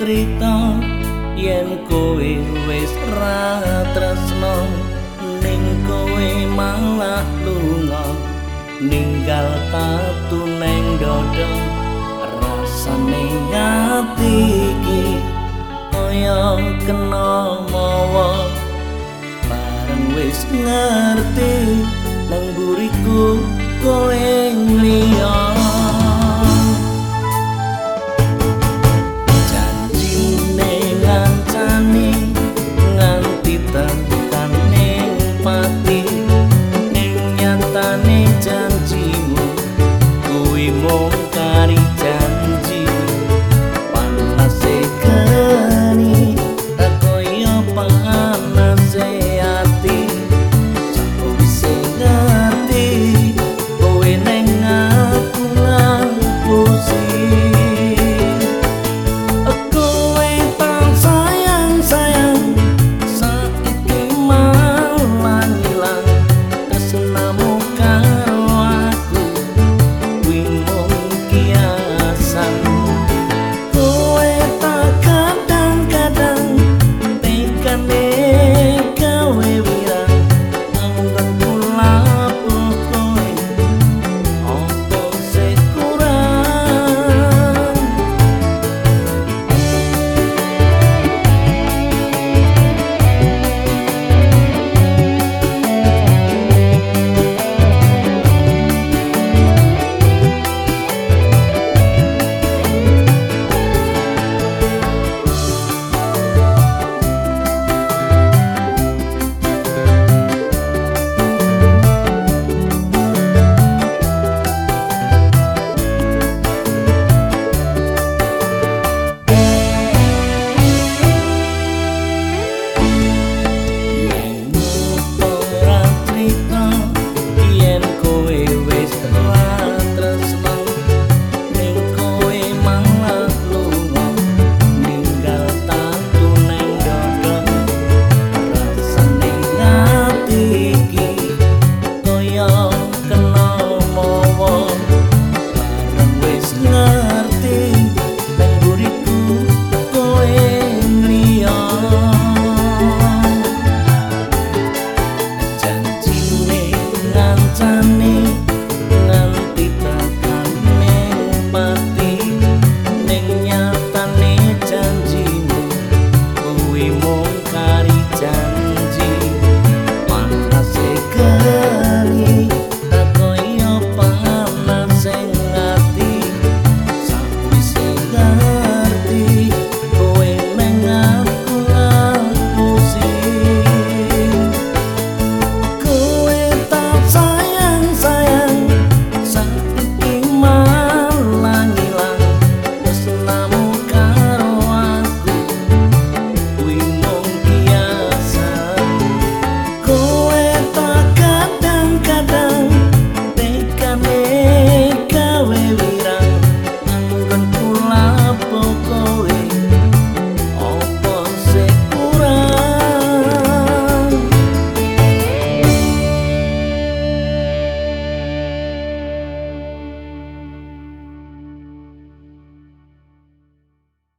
cerita yen kowe wis ra tresno ning kowe malah lunga ninggal tatu neng dodo rasane ati iki kaya kena mawa. Bareng wis ngerti nang buriku